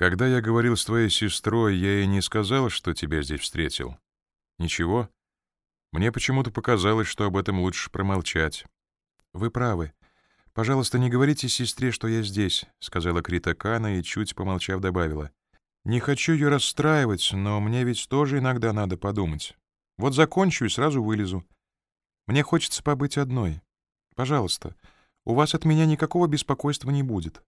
Когда я говорил с твоей сестрой, я ей не сказал, что тебя здесь встретил. Ничего. Мне почему-то показалось, что об этом лучше промолчать. Вы правы. Пожалуйста, не говорите сестре, что я здесь, сказала Крита Кана и чуть помолчав добавила. Не хочу ее расстраивать, но мне ведь тоже иногда надо подумать. Вот закончу и сразу вылезу. Мне хочется побыть одной. Пожалуйста, у вас от меня никакого беспокойства не будет.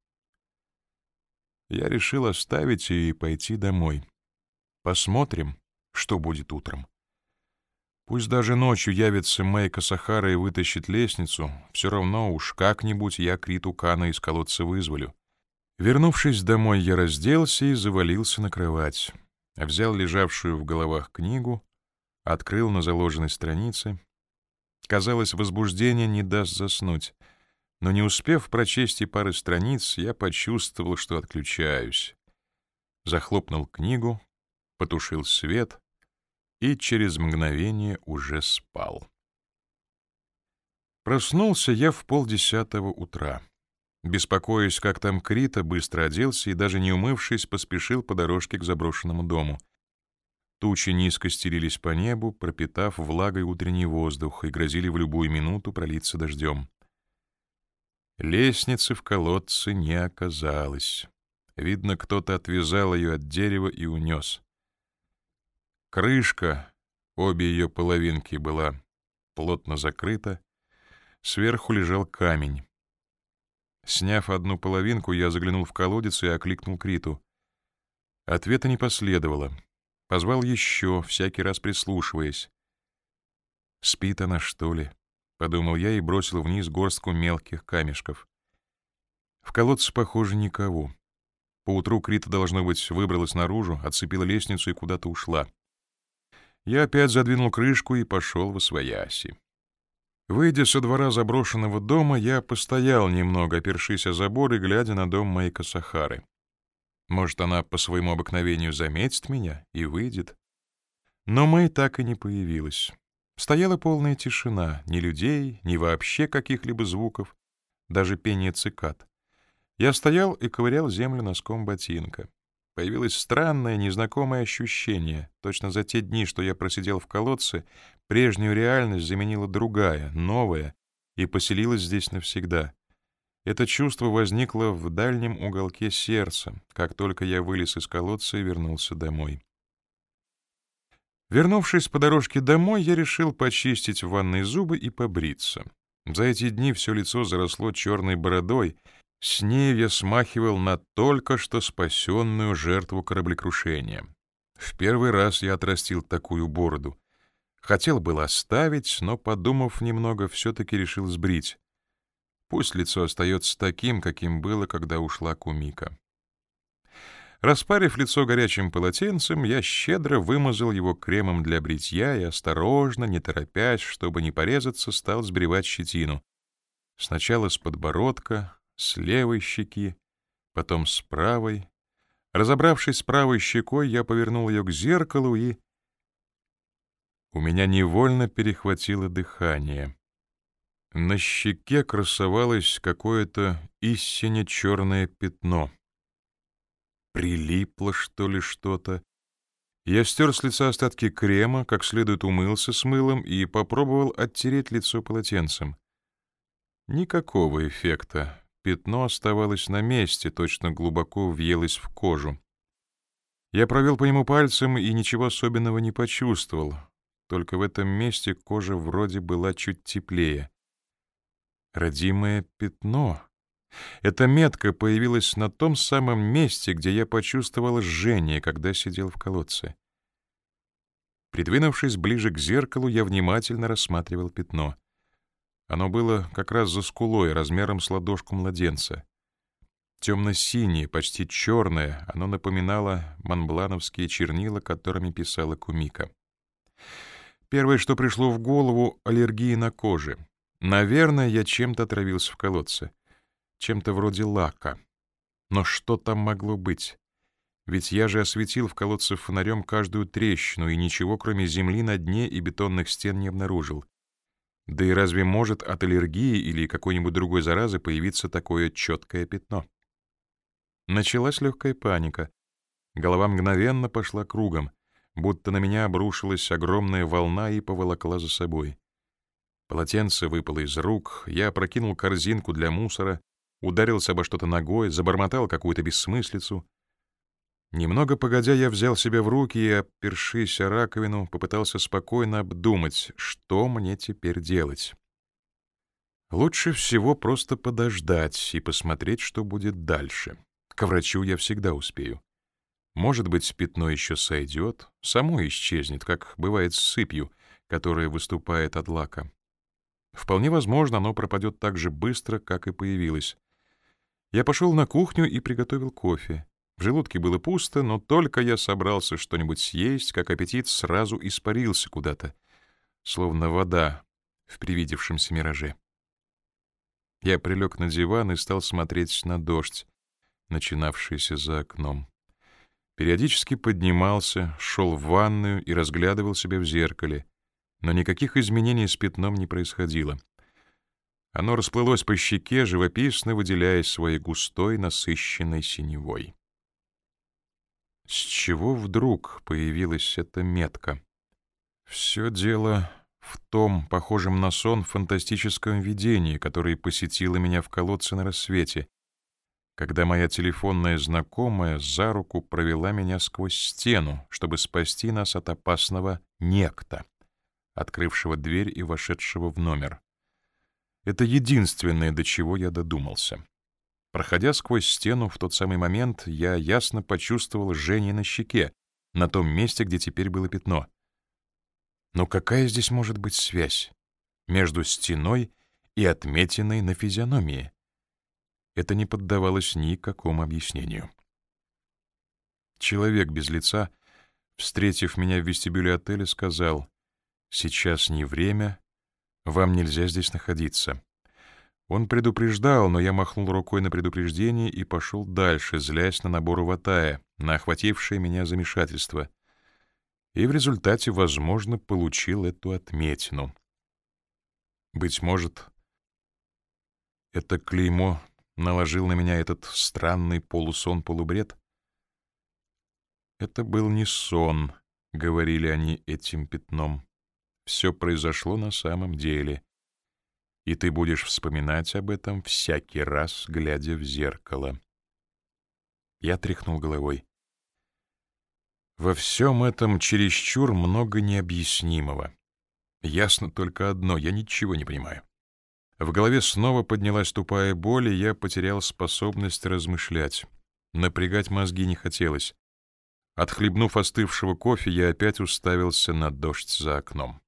Я решил оставить и пойти домой. Посмотрим, что будет утром. Пусть даже ночью явится Мэйка Сахара и вытащит лестницу, все равно уж как-нибудь я Криту Кана из колодца вызволю. Вернувшись домой, я разделся и завалился на кровать. Взял лежавшую в головах книгу, открыл на заложенной странице. Казалось, возбуждение не даст заснуть — но не успев прочесть и пары страниц, я почувствовал, что отключаюсь. Захлопнул книгу, потушил свет и через мгновение уже спал. Проснулся я в полдесятого утра. Беспокоясь, как там Крита, быстро оделся и, даже не умывшись, поспешил по дорожке к заброшенному дому. Тучи низко стелились по небу, пропитав влагой утренний воздух и грозили в любую минуту пролиться дождем. Лестницы в колодце не оказалось. Видно, кто-то отвязал ее от дерева и унес. Крышка, обе ее половинки, была плотно закрыта. Сверху лежал камень. Сняв одну половинку, я заглянул в колодец и окликнул Криту. Ответа не последовало. Позвал еще, всякий раз прислушиваясь. Спит она, что ли? Подумал я и бросил вниз горстку мелких камешков. В колодце, похоже, никого. Поутру Крита, должно быть, выбралась наружу, отцепила лестницу и куда-то ушла. Я опять задвинул крышку и пошел в освояси. Выйдя со двора заброшенного дома, я постоял немного, опершись о забор и глядя на дом Майка Сахары. Может, она по своему обыкновению заметит меня и выйдет. Но Мэй так и не появилась. Стояла полная тишина, ни людей, ни вообще каких-либо звуков, даже пение цикад. Я стоял и ковырял землю носком ботинка. Появилось странное, незнакомое ощущение. Точно за те дни, что я просидел в колодце, прежнюю реальность заменила другая, новая, и поселилась здесь навсегда. Это чувство возникло в дальнем уголке сердца, как только я вылез из колодца и вернулся домой. Вернувшись по дорожке домой, я решил почистить в ванной зубы и побриться. За эти дни все лицо заросло черной бородой. С ней я смахивал на только что спасенную жертву кораблекрушения. В первый раз я отрастил такую бороду. Хотел было оставить, но, подумав немного, все-таки решил сбрить. Пусть лицо остается таким, каким было, когда ушла Кумика. Распарив лицо горячим полотенцем, я щедро вымазал его кремом для бритья и осторожно, не торопясь, чтобы не порезаться, стал сбривать щетину. Сначала с подбородка, с левой щеки, потом с правой. Разобравшись с правой щекой, я повернул ее к зеркалу и... У меня невольно перехватило дыхание. На щеке красовалось какое-то истинно черное пятно — Прилипло, что ли, что-то. Я стер с лица остатки крема, как следует умылся с мылом и попробовал оттереть лицо полотенцем. Никакого эффекта. Пятно оставалось на месте, точно глубоко въелось в кожу. Я провел по нему пальцем и ничего особенного не почувствовал. Только в этом месте кожа вроде была чуть теплее. Родимое пятно. Эта метка появилась на том самом месте, где я почувствовал жжение, когда сидел в колодце. Придвинувшись ближе к зеркалу, я внимательно рассматривал пятно. Оно было как раз за скулой, размером с ладошку младенца. Темно-синее, почти черное, оно напоминало манблановские чернила, которыми писала Кумика. Первое, что пришло в голову — аллергия на коже. Наверное, я чем-то отравился в колодце чем-то вроде лака. Но что там могло быть? Ведь я же осветил в колодце фонарем каждую трещину и ничего, кроме земли на дне и бетонных стен, не обнаружил. Да и разве может от аллергии или какой-нибудь другой заразы появиться такое четкое пятно? Началась легкая паника. Голова мгновенно пошла кругом, будто на меня обрушилась огромная волна и поволокла за собой. Полотенце выпало из рук, я опрокинул корзинку для мусора, ударился обо что-то ногой, забормотал какую-то бессмыслицу. Немного погодя, я взял себя в руки и, опершись о раковину, попытался спокойно обдумать, что мне теперь делать. Лучше всего просто подождать и посмотреть, что будет дальше. К врачу я всегда успею. Может быть, пятно еще сойдет, само исчезнет, как бывает с сыпью, которая выступает от лака. Вполне возможно, оно пропадет так же быстро, как и появилось. Я пошел на кухню и приготовил кофе. В желудке было пусто, но только я собрался что-нибудь съесть, как аппетит сразу испарился куда-то, словно вода в привидевшемся мираже. Я прилег на диван и стал смотреть на дождь, начинавшийся за окном. Периодически поднимался, шел в ванную и разглядывал себя в зеркале, но никаких изменений с пятном не происходило. Оно расплылось по щеке, живописно выделяясь своей густой, насыщенной синевой. С чего вдруг появилась эта метка? Все дело в том, похожем на сон, фантастическом видении, которое посетило меня в колодце на рассвете, когда моя телефонная знакомая за руку провела меня сквозь стену, чтобы спасти нас от опасного некто, открывшего дверь и вошедшего в номер. Это единственное, до чего я додумался. Проходя сквозь стену в тот самый момент, я ясно почувствовал жжение на щеке, на том месте, где теперь было пятно. Но какая здесь может быть связь между стеной и отметиной на физиономии? Это не поддавалось никакому объяснению. Человек без лица, встретив меня в вестибюле отеля, сказал, «Сейчас не время, вам нельзя здесь находиться». Он предупреждал, но я махнул рукой на предупреждение и пошел дальше, злясь на набор ватая, на охватившее меня замешательство. И в результате, возможно, получил эту отметину. Быть может, это клеймо наложил на меня этот странный полусон-полубред? Это был не сон, — говорили они этим пятном. Все произошло на самом деле. И ты будешь вспоминать об этом всякий раз, глядя в зеркало. Я тряхнул головой. Во всем этом чересчур много необъяснимого. Ясно только одно — я ничего не понимаю. В голове снова поднялась тупая боль, и я потерял способность размышлять. Напрягать мозги не хотелось. Отхлебнув остывшего кофе, я опять уставился на дождь за окном.